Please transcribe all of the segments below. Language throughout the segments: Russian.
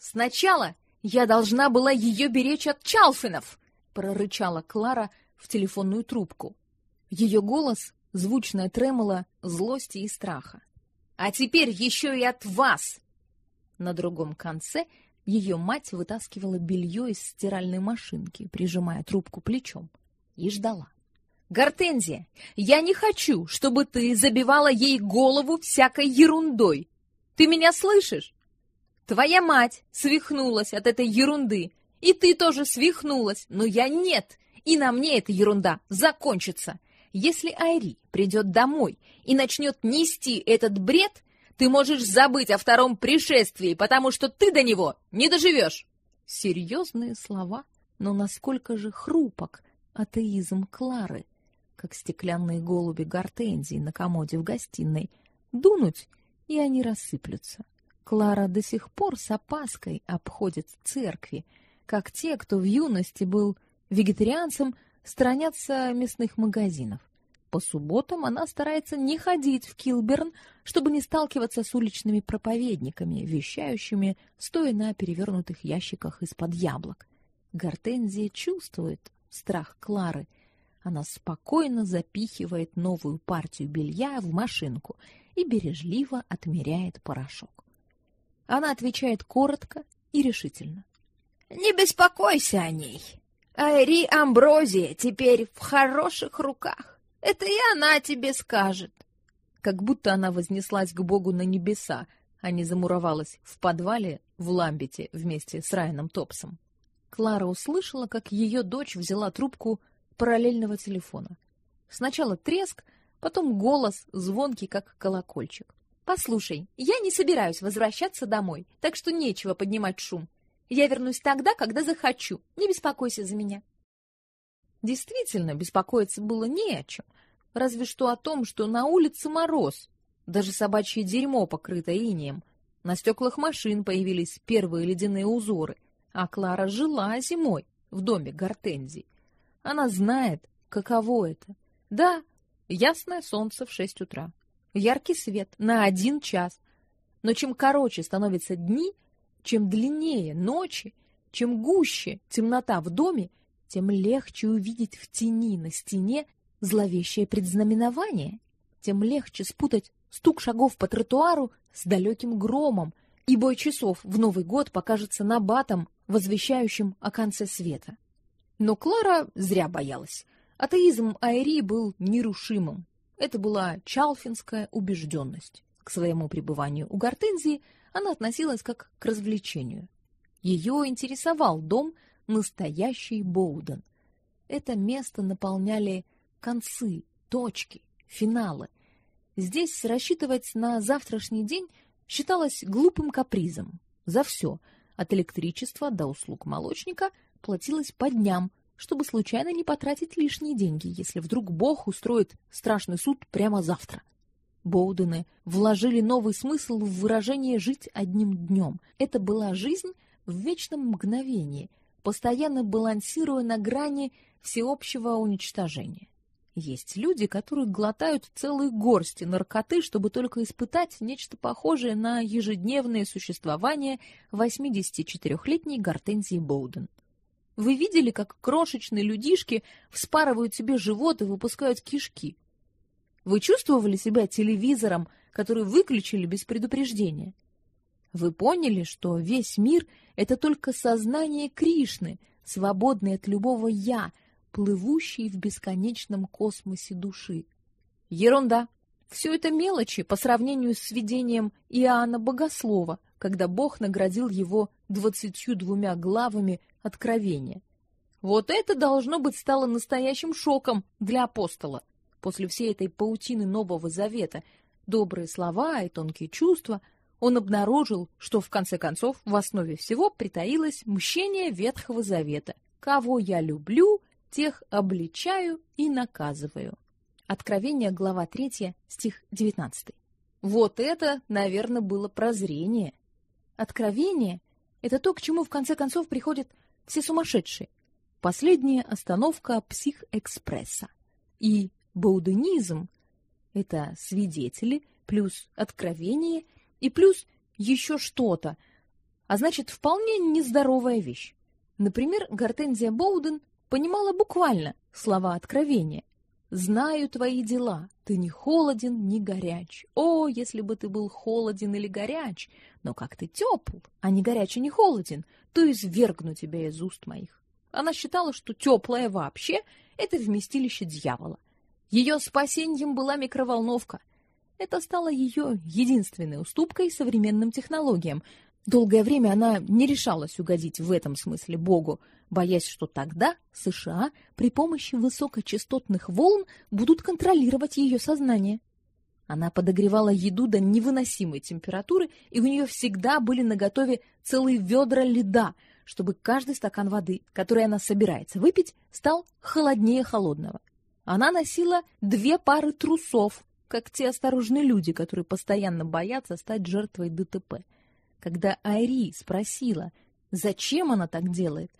Сначала я должна была ее беречь от Чалфинов, прорычала Клара в телефонную трубку. Ее голос звучное тремоло злости и страха. А теперь еще и от вас. На другом конце ее мать вытаскивала белье из стиральной машинки, прижимая трубку плечом, и ждала. Гортензия, я не хочу, чтобы ты забивала ей голову всякой ерундой. Ты меня слышишь? Твоя мать свихнулась от этой ерунды, и ты тоже свихнулась, но я нет, и на мне эта ерунда закончится. Если Айри придет домой и начнет нести этот бред, ты можешь забыть о втором пришествии, потому что ты до него не доживешь. Серьезные слова, но насколько же хрупок атеизм Клары, как стеклянные голуби гортензии на комоде в гостиной. Дунуть, и они рассыплются. Клара до сих пор с опаской обходит церкви, как те, кто в юности был вегетарианцем, сторонятся мясных магазинов. По субботам она старается не ходить в Килберн, чтобы не сталкиваться с уличными проповедниками, вещающими, стоя на перевернутых ящиках из-под яблок. Гортензия чувствует страх Клары. Она спокойно запихивает новую партию белья в машинку и бережливо отмеряет порошок. Она отвечает коротко и решительно. «Не беспокойся о ней. Айри Амброзия теперь в хороших руках. Это и она тебе скажет». Как будто она вознеслась к Богу на небеса, а не замуровалась в подвале в Ламбете вместе с Райаном Топсом. Клара услышала, как ее дочь взяла трубку параллельного телефона. Сначала треск, потом голос, звонкий, как колокольчик. Послушай, я не собираюсь возвращаться домой, так что нечего поднимать шум. Я вернусь тогда, когда захочу. Не беспокойся за меня. Действительно, беспокоиться было не о чем, разве что о том, что на улице мороз, даже собачье дерьмо покрыто инеем. На стеклах машин появились первые ледяные узоры, а Клара жила зимой в доме гортензий. Она знает, каково это. Да, ясное солнце в шесть утра яркий свет на один час. Но чем короче становятся дни, чем длиннее ночи, чем гуще темнота в доме, тем легче увидеть в тени на стене зловещее предзнаменование, тем легче спутать стук шагов по тротуару с далеким громом, и бой часов в Новый год покажется набатом, возвещающим о конце света. Но Клара зря боялась. Атеизм Айри был нерушимым. Это была чалфинская убежденность. К своему пребыванию у Гортензии она относилась как к развлечению. Ее интересовал дом настоящий Боуден. Это место наполняли концы, точки, финалы. Здесь рассчитывать на завтрашний день считалось глупым капризом. За все, от электричества до услуг молочника, платилось по дням, чтобы случайно не потратить лишние деньги, если вдруг Бог устроит страшный суд прямо завтра. Боудены вложили новый смысл в выражение «жить одним днем». Это была жизнь в вечном мгновении, постоянно балансируя на грани всеобщего уничтожения. Есть люди, которые глотают целые горсти наркоты, чтобы только испытать нечто похожее на ежедневное существование 84-летней Гортензии Боуден. Вы видели, как крошечные людишки вспарывают себе живот и выпускают кишки? Вы чувствовали себя телевизором, который выключили без предупреждения? Вы поняли, что весь мир — это только сознание Кришны, свободный от любого «я», плывущий в бесконечном космосе души? Ерунда! Все это мелочи по сравнению с видением Иоанна Богослова, когда Бог наградил его двадцатью двумя главами откровения. Вот это, должно быть, стало настоящим шоком для апостола. После всей этой паутины Нового Завета, добрые слова и тонкие чувства, он обнаружил, что в конце концов в основе всего притаилось мщение Ветхого Завета. «Кого я люблю, тех обличаю и наказываю». Откровение, глава 3, стих 19. Вот это, наверное, было прозрение. Откровение — это то, к чему в конце концов приходят все сумасшедшие. Последняя остановка психэкспресса. И бауденизм — это свидетели плюс откровение и плюс еще что-то. а значит, вполне нездоровая вещь. Например, Гортензия Боуден понимала буквально слова откровения. «Знаю твои дела, ты не холоден, не горяч. О, если бы ты был холоден или горяч, но как ты тепл, а не горяч и не холоден, то извергну тебя из уст моих». Она считала, что теплое вообще — это вместилище дьявола. Ее спасением была микроволновка. Это стало ее единственной уступкой современным технологиям, Долгое время она не решалась угодить в этом смысле Богу, боясь, что тогда США при помощи высокочастотных волн будут контролировать ее сознание. Она подогревала еду до невыносимой температуры, и у нее всегда были наготове целые ведра льда, чтобы каждый стакан воды, который она собирается выпить, стал холоднее холодного. Она носила две пары трусов, как те осторожные люди, которые постоянно боятся стать жертвой ДТП — когда Айри спросила, зачем она так делает,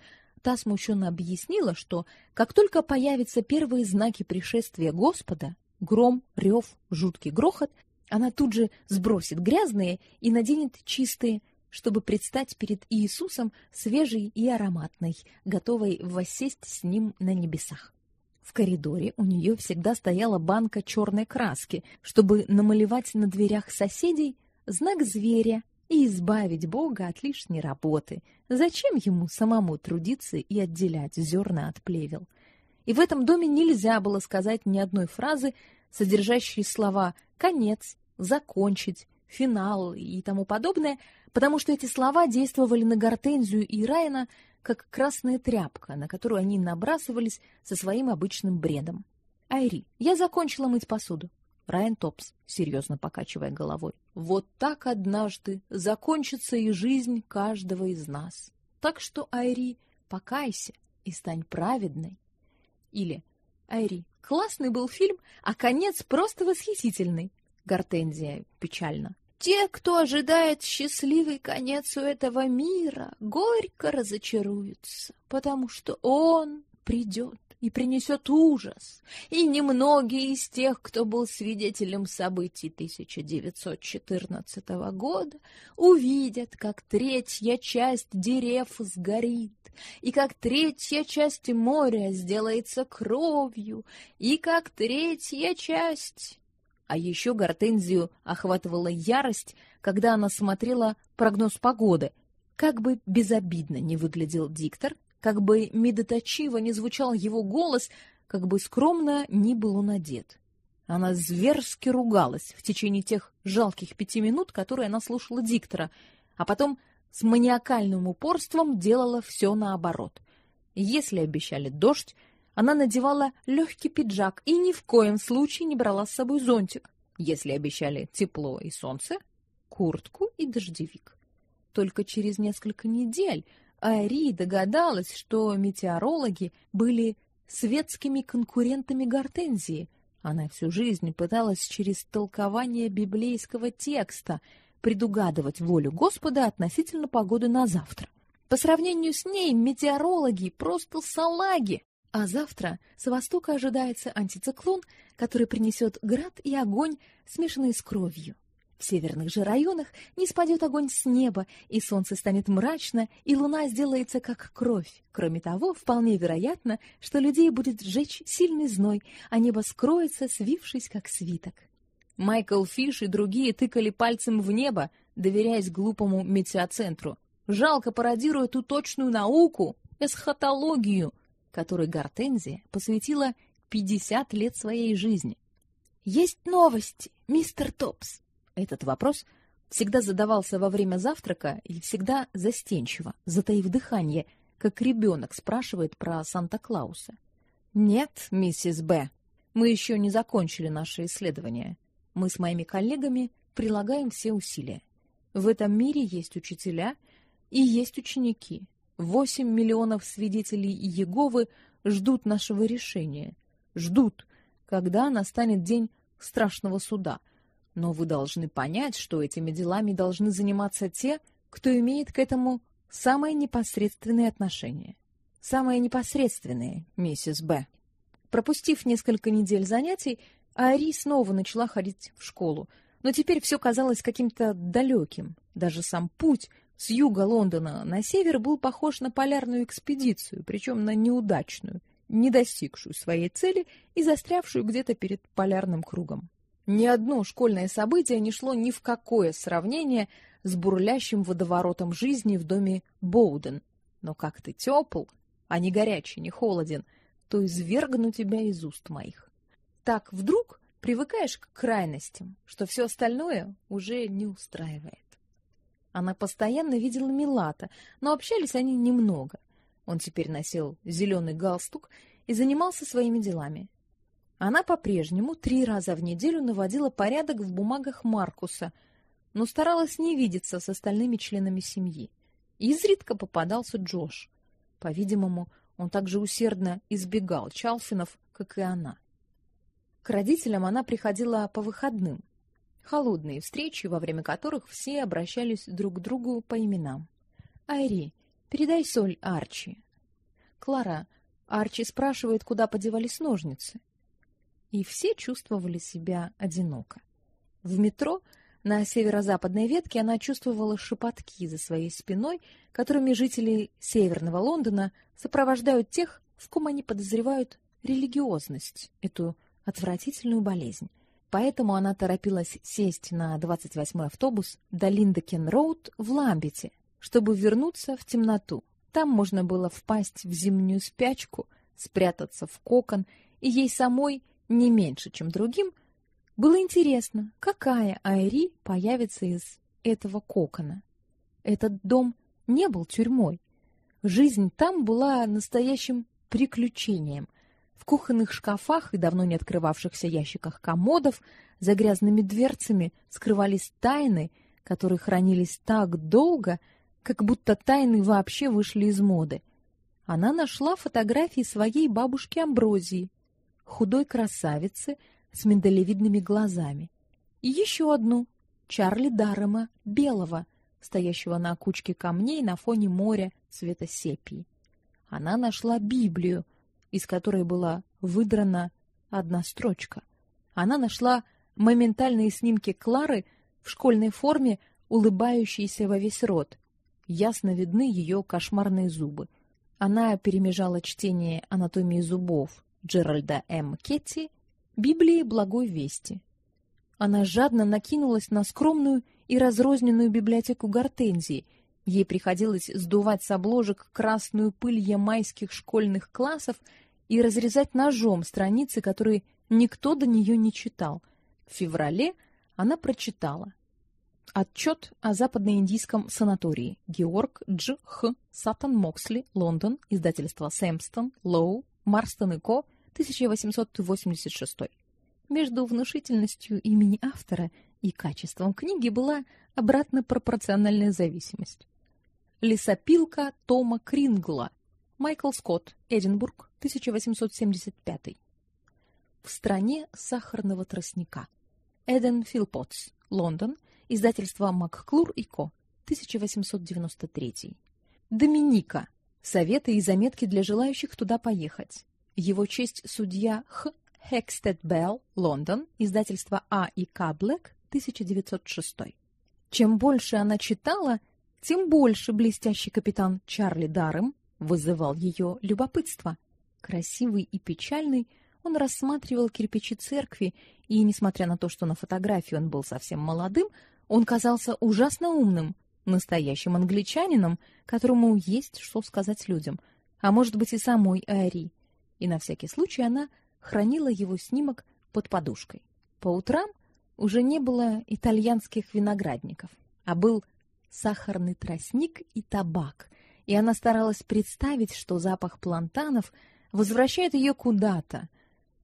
та смущенно объяснила, что как только появятся первые знаки пришествия Господа, гром, рев, жуткий грохот, она тут же сбросит грязные и наденет чистые, чтобы предстать перед Иисусом свежей и ароматной, готовой воссесть с ним на небесах. В коридоре у нее всегда стояла банка черной краски, чтобы намалевать на дверях соседей знак зверя и избавить Бога от лишней работы. Зачем ему самому трудиться и отделять зерна от плевел? И в этом доме нельзя было сказать ни одной фразы, содержащей слова «конец», «закончить», «финал» и тому подобное, потому что эти слова действовали на Гортензию и Райана как красная тряпка, на которую они набрасывались со своим обычным бредом. «Айри, я закончила мыть посуду. Райан Топс, серьезно покачивая головой. Вот так однажды закончится и жизнь каждого из нас. Так что, Айри, покайся и стань праведной. Или Айри, классный был фильм, а конец просто восхитительный. Гортензия печально. Те, кто ожидает счастливый конец у этого мира, горько разочаруются, потому что он придет и принесет ужас. И немногие из тех, кто был свидетелем событий 1914 года, увидят, как третья часть дерев сгорит, и как третья часть моря сделается кровью, и как третья часть... А еще Гортензию охватывала ярость, когда она смотрела прогноз погоды. Как бы безобидно не выглядел диктор, как бы медоточиво не звучал его голос, как бы скромно ни был он одет. Она зверски ругалась в течение тех жалких пяти минут, которые она слушала диктора, а потом с маниакальным упорством делала все наоборот. Если обещали дождь, она надевала легкий пиджак и ни в коем случае не брала с собой зонтик. Если обещали тепло и солнце, куртку и дождевик. Только через несколько недель Ари догадалась, что метеорологи были светскими конкурентами Гортензии. Она всю жизнь пыталась через толкование библейского текста предугадывать волю Господа относительно погоды на завтра. По сравнению с ней метеорологи просто салаги. А завтра с востока ожидается антициклон, который принесет град и огонь, смешанные с кровью. В северных же районах не спадет огонь с неба, и солнце станет мрачно, и луна сделается как кровь. Кроме того, вполне вероятно, что людей будет сжечь сильный зной, а небо скроется, свившись как свиток. Майкл Фиш и другие тыкали пальцем в небо, доверяясь глупому метеоцентру. Жалко пародируя ту точную науку, эсхатологию, которой Гортензия посвятила 50 лет своей жизни. «Есть новости, мистер Топс!» Этот вопрос всегда задавался во время завтрака и всегда застенчиво, затаив дыхание, как ребенок спрашивает про Санта-Клауса. «Нет, миссис Б. Мы еще не закончили наше исследование. Мы с моими коллегами прилагаем все усилия. В этом мире есть учителя и есть ученики. Восемь миллионов свидетелей Иеговы ждут нашего решения. Ждут, когда настанет день страшного суда, но вы должны понять, что этими делами должны заниматься те, кто имеет к этому самое непосредственное отношение. Самое непосредственное, миссис Б. Пропустив несколько недель занятий, Ари снова начала ходить в школу, но теперь все казалось каким-то далеким. Даже сам путь с юга Лондона на север был похож на полярную экспедицию, причем на неудачную, не достигшую своей цели и застрявшую где-то перед полярным кругом. Ни одно школьное событие не шло ни в какое сравнение с бурлящим водоворотом жизни в доме Боуден. Но как ты тепл, а не горячий, не холоден, то извергну тебя из уст моих. Так вдруг привыкаешь к крайностям, что все остальное уже не устраивает. Она постоянно видела Милата, но общались они немного. Он теперь носил зеленый галстук и занимался своими делами. Она по-прежнему три раза в неделю наводила порядок в бумагах Маркуса, но старалась не видеться с остальными членами семьи. Изредка попадался Джош. По-видимому, он также усердно избегал Чалфинов, как и она. К родителям она приходила по выходным. Холодные встречи, во время которых все обращались друг к другу по именам. Айри, передай соль Арчи. Клара, Арчи спрашивает, куда подевались ножницы и все чувствовали себя одиноко. В метро на северо-западной ветке она чувствовала шепотки за своей спиной, которыми жители северного Лондона сопровождают тех, в ком они подозревают религиозность, эту отвратительную болезнь. Поэтому она торопилась сесть на 28-й автобус до Линдекен-роуд в Ламбете, чтобы вернуться в темноту. Там можно было впасть в зимнюю спячку, спрятаться в кокон, и ей самой не меньше, чем другим, было интересно, какая Айри появится из этого кокона. Этот дом не был тюрьмой. Жизнь там была настоящим приключением. В кухонных шкафах и давно не открывавшихся ящиках комодов за грязными дверцами скрывались тайны, которые хранились так долго, как будто тайны вообще вышли из моды. Она нашла фотографии своей бабушки Амброзии, худой красавицы с миндалевидными глазами, и еще одну Чарли Даррема белого, стоящего на кучке камней на фоне моря цвета сепии. Она нашла Библию, из которой была выдрана одна строчка. Она нашла моментальные снимки Клары в школьной форме, улыбающейся во весь рот. Ясно видны ее кошмарные зубы. Она перемежала чтение анатомии зубов Джеральда М. Кетти Библии благой вести. Она жадно накинулась на скромную и разрозненную библиотеку Гортензии. Ей приходилось сдувать с обложек красную пыль ямайских школьных классов и разрезать ножом страницы, которые никто до нее не читал. В феврале она прочитала Отчет о западноиндийском санатории. Георг Дж. Х. Сатан Моксли, Лондон, издательство Сэмпстон, Лоу, Марстон и Ко, 1886. Между внушительностью имени автора и качеством книги была обратно пропорциональная зависимость. Лесопилка Тома Крингла. Майкл Скотт, Эдинбург, 1875. В стране сахарного тростника. Эден Филпотс, Лондон, издательство МакКлур и Ко, 1893. Доминика. Советы и заметки для желающих туда поехать. Его честь судья Х. Хекстед Белл, Лондон, издательство А и К Блэк, 1906. Чем больше она читала, тем больше блестящий капитан Чарли Даррем вызывал ее любопытство. Красивый и печальный, он рассматривал кирпичи церкви, и несмотря на то, что на фотографии он был совсем молодым, он казался ужасно умным, настоящим англичанином, которому есть что сказать людям, а может быть и самой Ари и на всякий случай она хранила его снимок под подушкой. По утрам уже не было итальянских виноградников, а был сахарный тростник и табак, и она старалась представить, что запах плантанов возвращает ее куда-то,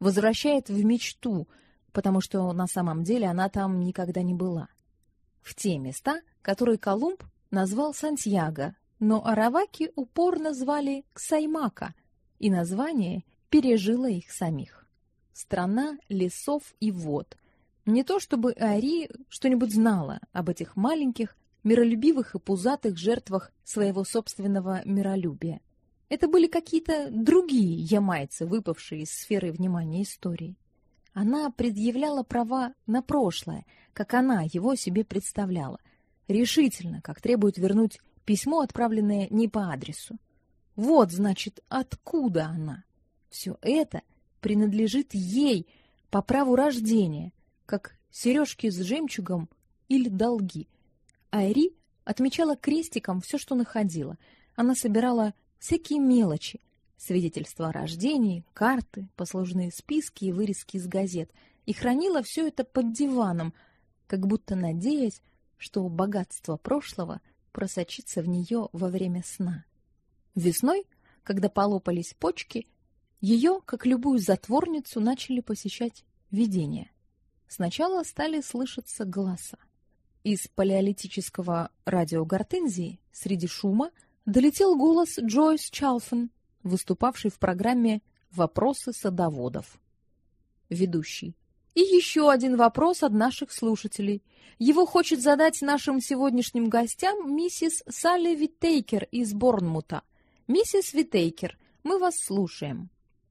возвращает в мечту, потому что на самом деле она там никогда не была. В те места, которые Колумб назвал Сантьяго, но араваки упорно звали Ксаймака — и название пережило их самих. Страна лесов и вод. Не то чтобы Ари что-нибудь знала об этих маленьких, миролюбивых и пузатых жертвах своего собственного миролюбия. Это были какие-то другие ямайцы, выпавшие из сферы внимания истории. Она предъявляла права на прошлое, как она его себе представляла, решительно, как требует вернуть Письмо, отправленное не по адресу. Вот, значит, откуда она. Все это принадлежит ей по праву рождения, как сережки с жемчугом или долги. Айри отмечала крестиком все, что находила. Она собирала всякие мелочи, свидетельства о рождении, карты, послужные списки и вырезки из газет, и хранила все это под диваном, как будто надеясь, что богатство прошлого просочится в нее во время сна. Весной, когда полопались почки, ее, как любую затворницу, начали посещать видения. Сначала стали слышаться голоса. Из палеолитического радио Гортензии среди шума долетел голос Джойс Чалфен, выступавший в программе «Вопросы садоводов». Ведущий. И еще один вопрос от наших слушателей. Его хочет задать нашим сегодняшним гостям миссис Салли Виттейкер из Борнмута. Миссис Виттейкер, мы вас слушаем.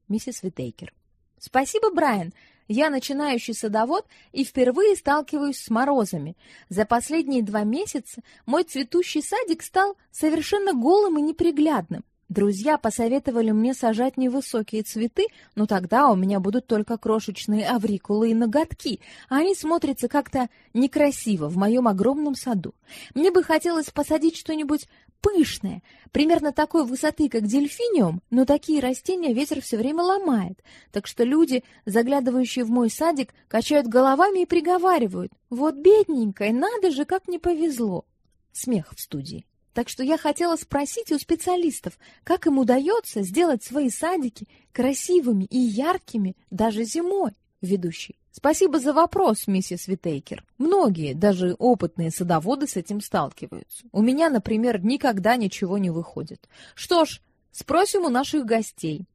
Миссис Виттейкер. Спасибо, Брайан. Я начинающий садовод и впервые сталкиваюсь с морозами. За последние два месяца мой цветущий садик стал совершенно голым и неприглядным. Друзья посоветовали мне сажать невысокие цветы, но тогда у меня будут только крошечные аврикулы и ноготки, а они смотрятся как-то некрасиво в моем огромном саду. Мне бы хотелось посадить что-нибудь пышное, примерно такой высоты, как дельфиниум, но такие растения ветер все время ломает. Так что люди, заглядывающие в мой садик, качают головами и приговаривают. Вот бедненькая, надо же, как не повезло. Смех в студии. Так что я хотела спросить у специалистов, как им удается сделать свои садики красивыми и яркими даже зимой. Ведущий. Спасибо за вопрос, миссис Витейкер. Многие, даже опытные садоводы с этим сталкиваются. У меня, например, никогда ничего не выходит. Что ж, спросим у наших гостей.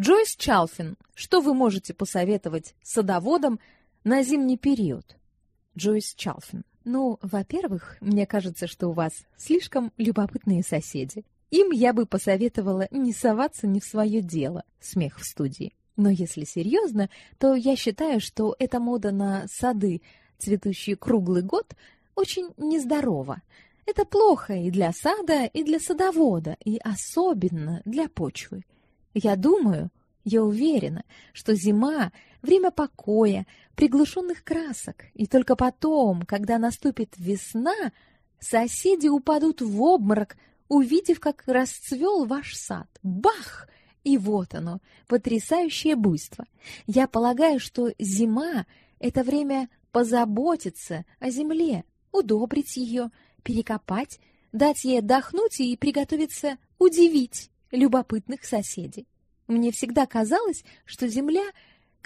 Джойс Чалфин, что вы можете посоветовать садоводам на зимний период? Джойс Чалфин. Ну, во-первых, мне кажется, что у вас слишком любопытные соседи. Им я бы посоветовала не соваться ни в свое дело. Смех в студии. Но если серьезно, то я считаю, что эта мода на сады, цветущие круглый год, очень нездорова. Это плохо и для сада, и для садовода, и особенно для почвы. Я думаю, я уверена, что зима — время покоя, приглушенных красок, и только потом, когда наступит весна, соседи упадут в обморок, увидев, как расцвел ваш сад. Бах! И вот оно, потрясающее буйство. Я полагаю, что зима — это время позаботиться о земле, удобрить ее, перекопать, дать ей отдохнуть и приготовиться удивить любопытных соседей. Мне всегда казалось, что Земля,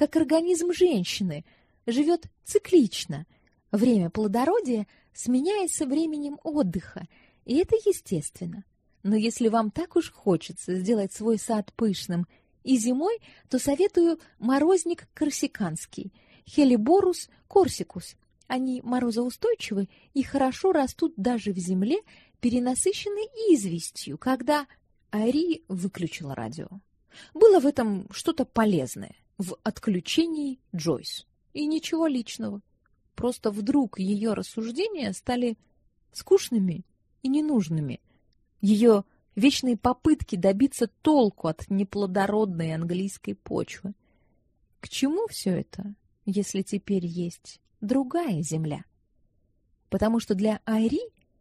как организм женщины, живет циклично. Время плодородия сменяется временем отдыха, и это естественно. Но если вам так уж хочется сделать свой сад пышным и зимой, то советую морозник корсиканский, Хелиборус корсикус. Они морозоустойчивы и хорошо растут даже в земле, перенасыщенной известью, когда Ари выключила радио. Было в этом что-то полезное, в отключении Джойс. И ничего личного. Просто вдруг ее рассуждения стали скучными и ненужными. Ее вечные попытки добиться толку от неплодородной английской почвы. К чему все это, если теперь есть другая земля? Потому что для Айри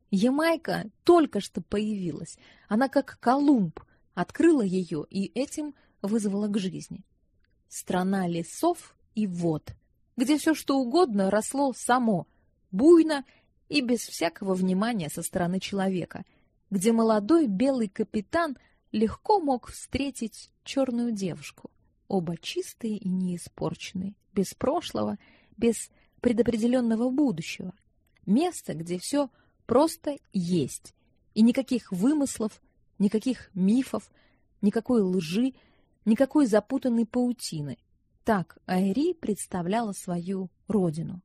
Ямайка только что появилась. Она как Колумб открыла ее и этим вызвала к жизни. Страна лесов и вод, где все что угодно росло само, буйно и без всякого внимания со стороны человека, где молодой белый капитан легко мог встретить черную девушку, оба чистые и неиспорченные, без прошлого, без предопределенного будущего. Место, где все просто есть, и никаких вымыслов, Никаких мифов, никакой лжи, никакой запутанной паутины. Так Айри представляла свою родину.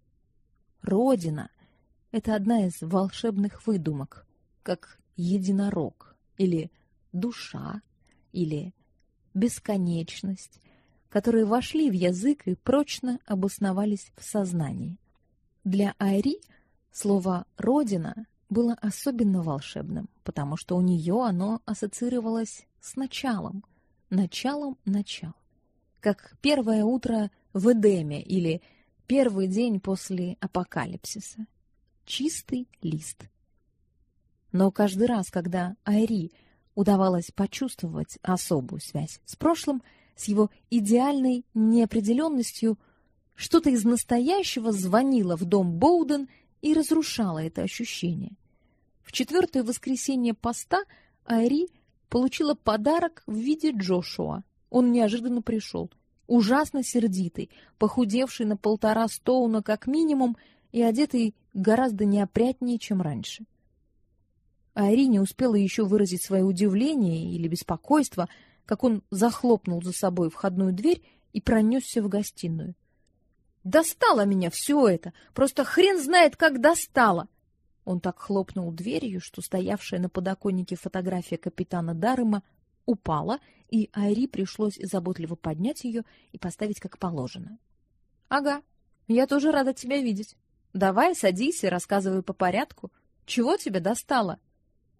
Родина — это одна из волшебных выдумок, как единорог или душа или бесконечность, которые вошли в язык и прочно обосновались в сознании. Для Айри слово «родина» было особенно волшебным, потому что у нее оно ассоциировалось с началом, началом начал. Как первое утро в Эдеме или первый день после апокалипсиса. Чистый лист. Но каждый раз, когда Айри удавалось почувствовать особую связь с прошлым, с его идеальной неопределенностью, что-то из настоящего звонило в дом Боуден и разрушало это ощущение. В четвертое воскресенье поста Айри получила подарок в виде Джошуа. Он неожиданно пришел, ужасно сердитый, похудевший на полтора стоуна как минимум и одетый гораздо неопрятнее, чем раньше. Арине успела еще выразить свое удивление или беспокойство, как он захлопнул за собой входную дверь и пронесся в гостиную. «Достало меня все это! Просто хрен знает, как достало!» Он так хлопнул дверью, что стоявшая на подоконнике фотография капитана Дарыма упала, и Айри пришлось заботливо поднять ее и поставить как положено. «Ага, я тоже рада тебя видеть. Давай, садись и рассказывай по порядку. Чего тебе достало?»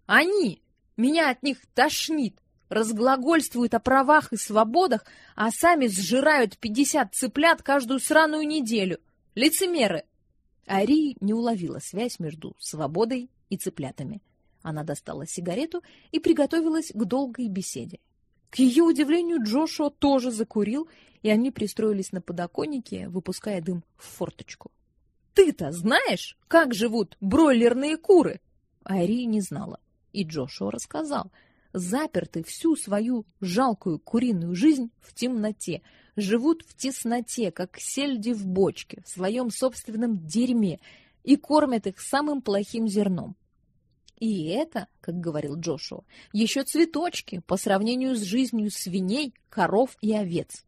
Они! Меня от них тошнит! Разглагольствуют о правах и свободах, а сами сжирают пятьдесят цыплят каждую сраную неделю. Лицемеры! Ари не уловила связь между свободой и цыплятами. Она достала сигарету и приготовилась к долгой беседе. К ее удивлению, Джошуа тоже закурил, и они пристроились на подоконнике, выпуская дым в форточку. «Ты-то знаешь, как живут бройлерные куры?» Ари не знала. И Джошуа рассказал, заперты всю свою жалкую куриную жизнь в темноте, живут в тесноте, как сельди в бочке, в своем собственном дерьме, и кормят их самым плохим зерном. И это, как говорил Джошуа, еще цветочки по сравнению с жизнью свиней, коров и овец.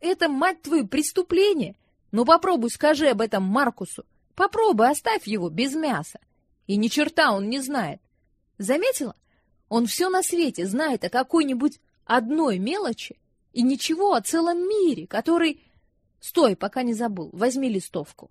Это, мать твою, преступление! Ну попробуй скажи об этом Маркусу. Попробуй, оставь его без мяса. И ни черта он не знает. Заметила? Он все на свете знает о какой-нибудь одной мелочи и ничего о целом мире, который... Стой, пока не забыл, возьми листовку.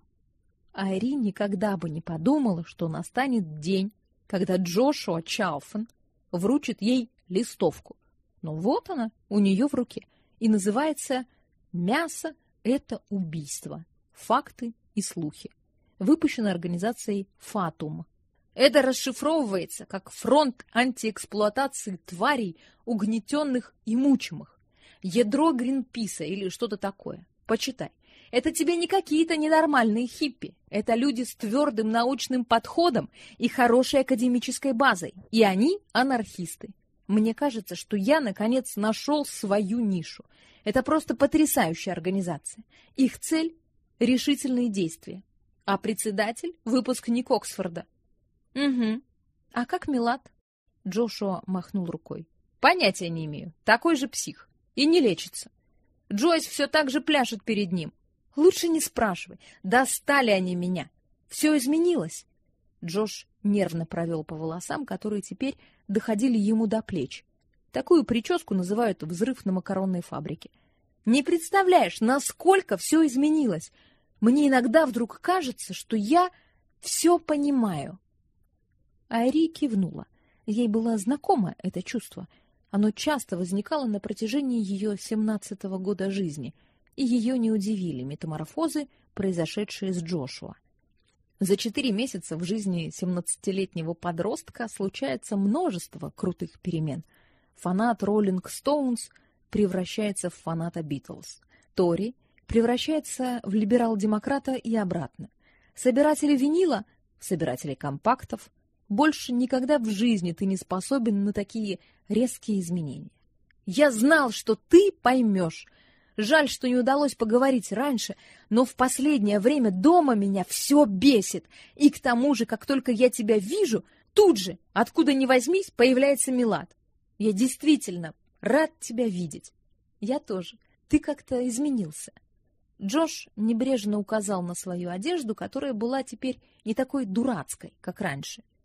Айри никогда бы не подумала, что настанет день, когда Джошуа Чауфен вручит ей листовку. Но вот она у нее в руке и называется «Мясо – это убийство. Факты и слухи». Выпущена организацией «Фатум» Это расшифровывается как фронт антиэксплуатации тварей, угнетенных и мучимых. Ядро Гринписа или что-то такое. Почитай. Это тебе не какие-то ненормальные хиппи. Это люди с твердым научным подходом и хорошей академической базой. И они анархисты. Мне кажется, что я, наконец, нашел свою нишу. Это просто потрясающая организация. Их цель – решительные действия. А председатель – выпускник Оксфорда – Угу. А как Милад? Джошуа махнул рукой. Понятия не имею. Такой же псих. И не лечится. Джойс все так же пляшет перед ним. Лучше не спрашивай. Достали они меня. Все изменилось. Джош нервно провел по волосам, которые теперь доходили ему до плеч. Такую прическу называют взрыв на макаронной фабрике. Не представляешь, насколько все изменилось. Мне иногда вдруг кажется, что я все понимаю. Айри кивнула. Ей было знакомо это чувство. Оно часто возникало на протяжении ее семнадцатого года жизни, и ее не удивили метаморфозы, произошедшие с Джошуа. За четыре месяца в жизни семнадцатилетнего подростка случается множество крутых перемен. Фанат Роллинг Стоунс превращается в фаната Битлз. Тори превращается в либерал-демократа и обратно. Собиратели винила — в собирателей компактов, больше никогда в жизни ты не способен на такие резкие изменения. Я знал, что ты поймешь. Жаль, что не удалось поговорить раньше, но в последнее время дома меня все бесит. И к тому же, как только я тебя вижу, тут же, откуда ни возьмись, появляется Милад. Я действительно рад тебя видеть. Я тоже. Ты как-то изменился. Джош небрежно указал на свою одежду, которая была теперь не такой дурацкой, как раньше. —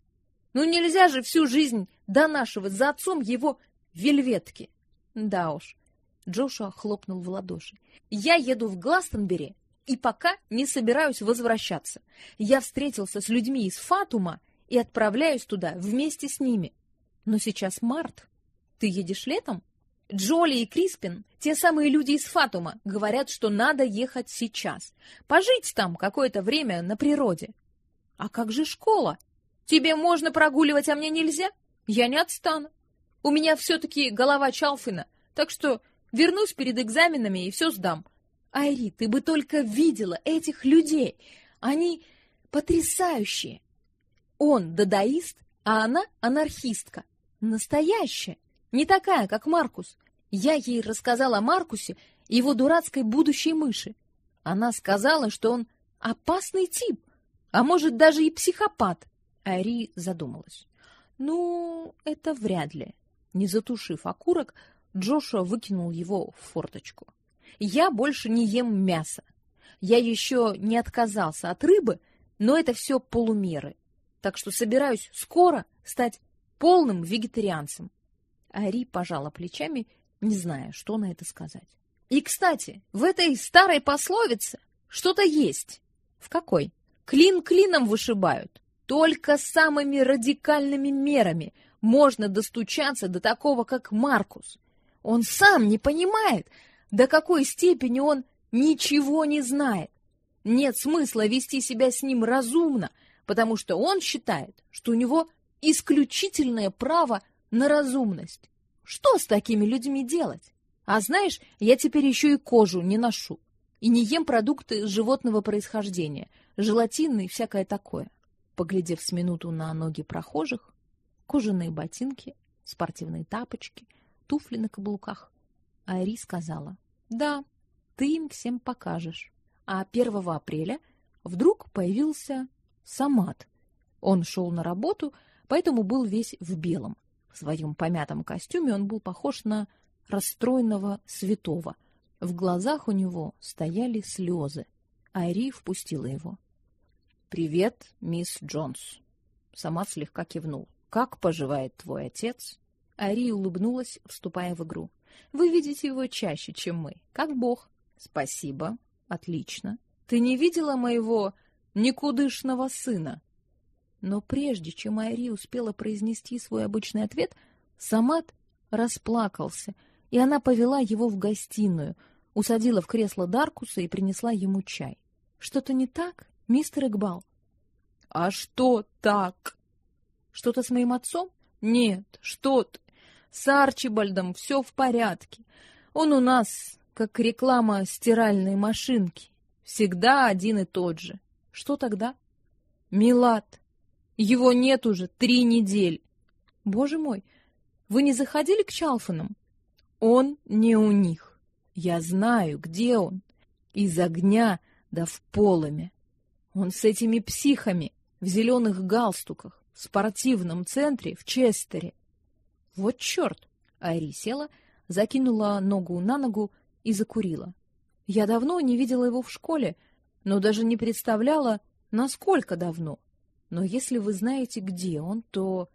ну нельзя же всю жизнь донашивать за отцом его вельветки. Да уж. Джошуа хлопнул в ладоши. Я еду в Гластонбери и пока не собираюсь возвращаться. Я встретился с людьми из Фатума, и отправляюсь туда вместе с ними. Но сейчас март. Ты едешь летом? Джоли и Криспин, те самые люди из Фатума, говорят, что надо ехать сейчас. Пожить там какое-то время на природе. А как же школа? Тебе можно прогуливать, а мне нельзя? Я не отстану. У меня все-таки голова Чалфина, так что вернусь перед экзаменами и все сдам. Айри, ты бы только видела этих людей. Они потрясающие. Он дадаист, а она анархистка. Настоящая. Не такая, как Маркус. Я ей рассказала о Маркусе и его дурацкой будущей мыши. Она сказала, что он опасный тип, а может даже и психопат. Ари задумалась. Ну, это вряд ли. Не затушив окурок, Джошуа выкинул его в форточку. Я больше не ем мясо. Я еще не отказался от рыбы, но это все полумеры. Так что собираюсь скоро стать полным вегетарианцем. Ари пожала плечами не зная, что на это сказать. И, кстати, в этой старой пословице что-то есть. В какой? Клин клином вышибают. Только самыми радикальными мерами можно достучаться до такого, как Маркус. Он сам не понимает, до какой степени он ничего не знает. Нет смысла вести себя с ним разумно, потому что он считает, что у него исключительное право на разумность. Что с такими людьми делать? А знаешь, я теперь еще и кожу не ношу. И не ем продукты животного происхождения, желатин и всякое такое. Поглядев с минуту на ноги прохожих, кожаные ботинки, спортивные тапочки, туфли на каблуках, Ари сказала, «Да, ты им всем покажешь». А 1 апреля вдруг появился Самат. Он шел на работу, поэтому был весь в белом. В своем помятом костюме он был похож на расстроенного святого. В глазах у него стояли слезы. Айри впустила его. «Привет, мисс Джонс». Сама слегка кивнул. «Как поживает твой отец?» Айри улыбнулась, вступая в игру. «Вы видите его чаще, чем мы. Как бог». «Спасибо. Отлично. Ты не видела моего никудышного сына?» Но прежде чем Айри успела произнести свой обычный ответ, Самат расплакался, и она повела его в гостиную, усадила в кресло Даркуса и принесла ему чай. Что-то не так, мистер Игбал? А что так? Что-то с моим отцом? Нет, что ты? С Арчибальдом все в порядке. Он у нас как реклама стиральной машинки, всегда один и тот же. Что тогда? Милад. Его нет уже три недели. Боже мой, вы не заходили к Чалфанам? Он не у них. Я знаю, где он. Из огня да в полыми. Он с этими психами в зеленых галстуках в спортивном центре в Честере. Вот черт! Айри села, закинула ногу на ногу и закурила. Я давно не видела его в школе, но даже не представляла, насколько давно. Но если вы знаете, где он, то...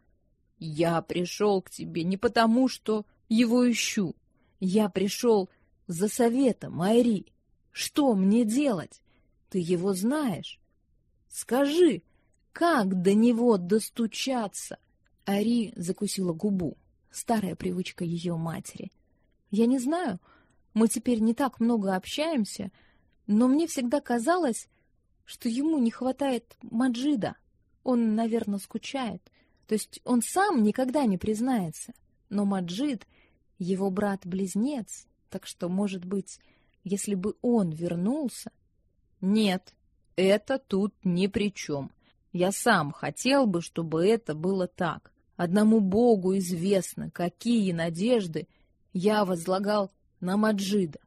Я пришел к тебе не потому, что его ищу. Я пришел за советом, Айри. Что мне делать? Ты его знаешь. Скажи, как до него достучаться? Ари закусила губу. Старая привычка ее матери. Я не знаю, мы теперь не так много общаемся, но мне всегда казалось, что ему не хватает Маджида. Он, наверное, скучает. То есть он сам никогда не признается. Но Маджид — его брат-близнец, так что, может быть, если бы он вернулся... Нет, это тут ни при чем. Я сам хотел бы, чтобы это было так. Одному Богу известно, какие надежды я возлагал на Маджида.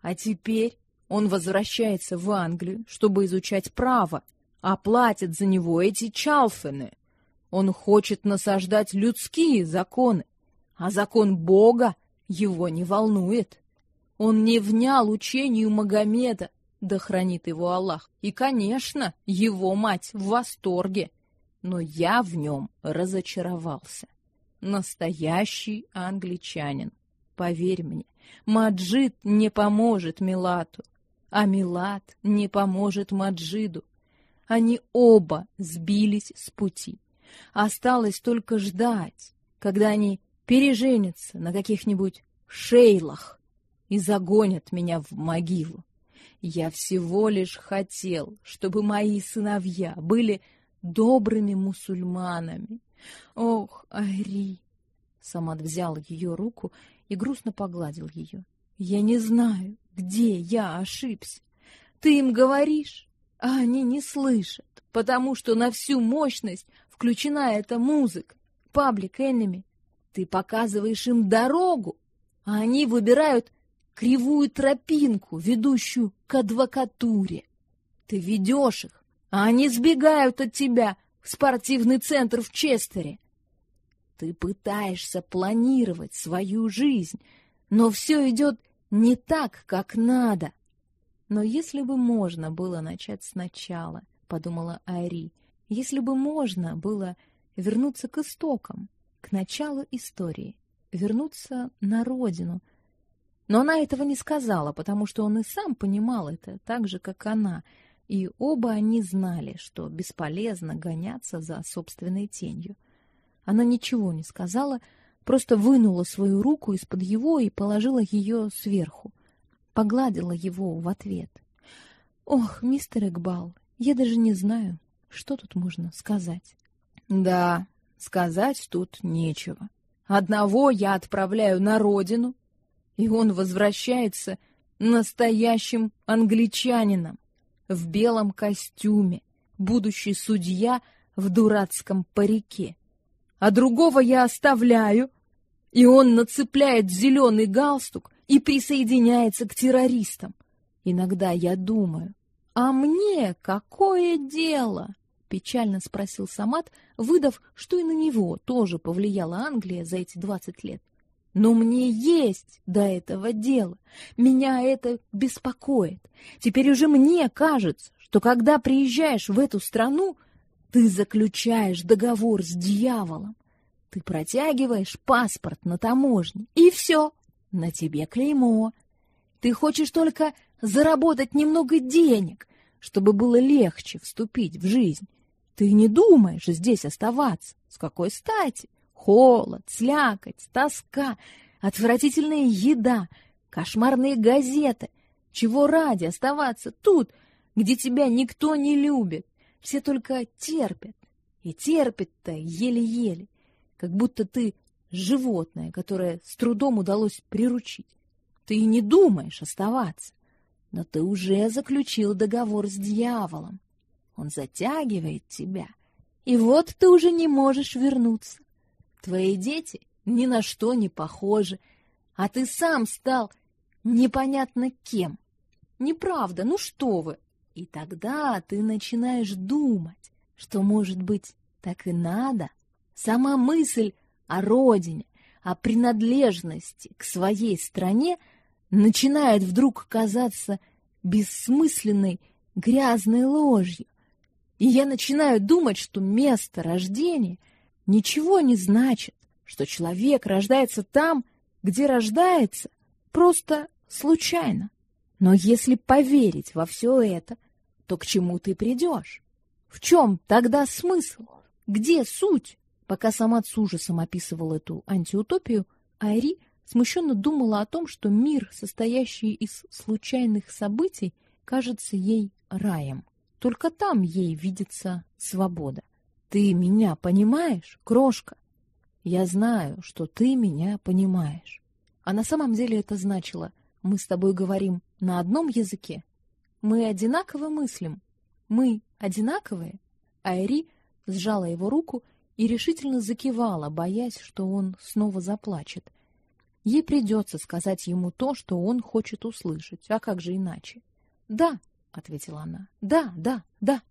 А теперь он возвращается в Англию, чтобы изучать право, а платят за него эти чалфены. Он хочет насаждать людские законы, а закон Бога его не волнует. Он не внял учению Магомеда, да хранит его Аллах. И, конечно, его мать в восторге, но я в нем разочаровался. Настоящий англичанин. Поверь мне, Маджид не поможет Милату, а Милат не поможет Маджиду. Они оба сбились с пути. Осталось только ждать, когда они переженятся на каких-нибудь шейлах и загонят меня в могилу. Я всего лишь хотел, чтобы мои сыновья были добрыми мусульманами. Ох, Ари! Самат взял ее руку и грустно погладил ее. Я не знаю, где я ошибся. Ты им говоришь, а они не слышат, потому что на всю мощность включена эта музыка. Паблик Энними. Ты показываешь им дорогу, а они выбирают кривую тропинку, ведущую к адвокатуре. Ты ведешь их, а они сбегают от тебя в спортивный центр в Честере. Ты пытаешься планировать свою жизнь, но все идет не так, как надо. Но если бы можно было начать сначала, подумала Ари, если бы можно было вернуться к истокам, к началу истории, вернуться на родину. Но она этого не сказала, потому что он и сам понимал это, так же, как она, и оба они знали, что бесполезно гоняться за собственной тенью. Она ничего не сказала, просто вынула свою руку из-под его и положила ее сверху. Погладила его в ответ. «Ох, мистер Экбал, я даже не знаю, что тут можно сказать?» «Да, сказать тут нечего. Одного я отправляю на родину, и он возвращается настоящим англичанином в белом костюме, будущий судья в дурацком парике. А другого я оставляю, и он нацепляет зеленый галстук и присоединяется к террористам. Иногда я думаю, а мне какое дело? Печально спросил Самат, выдав, что и на него тоже повлияла Англия за эти двадцать лет. Но мне есть до этого дело. Меня это беспокоит. Теперь уже мне кажется, что когда приезжаешь в эту страну, ты заключаешь договор с дьяволом. Ты протягиваешь паспорт на таможне, и все, на тебе клеймо. Ты хочешь только заработать немного денег, чтобы было легче вступить в жизнь. Ты не думаешь здесь оставаться. С какой стати? Холод, слякоть, тоска, отвратительная еда, кошмарные газеты. Чего ради оставаться тут, где тебя никто не любит? Все только терпят. И терпят-то еле-еле, как будто ты животное, которое с трудом удалось приручить. Ты и не думаешь оставаться, но ты уже заключил договор с дьяволом. Он затягивает тебя, и вот ты уже не можешь вернуться. Твои дети ни на что не похожи, а ты сам стал непонятно кем. Неправда, ну что вы? И тогда ты начинаешь думать, что, может быть, так и надо. Сама мысль о родине, о принадлежности к своей стране начинает вдруг казаться бессмысленной, грязной ложью. И я начинаю думать, что место рождения ничего не значит, что человек рождается там, где рождается, просто случайно. Но если поверить во все это, то к чему ты придешь? В чем тогда смысл? Где суть? Пока сама с ужасом описывал эту антиутопию, Айри смущенно думала о том, что мир, состоящий из случайных событий, кажется ей раем. Только там ей видится свобода. Ты меня понимаешь, крошка? Я знаю, что ты меня понимаешь. А на самом деле это значило: мы с тобой говорим на одном языке. Мы одинаково мыслим. Мы одинаковые. Айри сжала его руку и решительно закивала, боясь, что он снова заплачет. Ей придется сказать ему то, что он хочет услышать, а как же иначе? "Да", ответила она. "Да, да, да".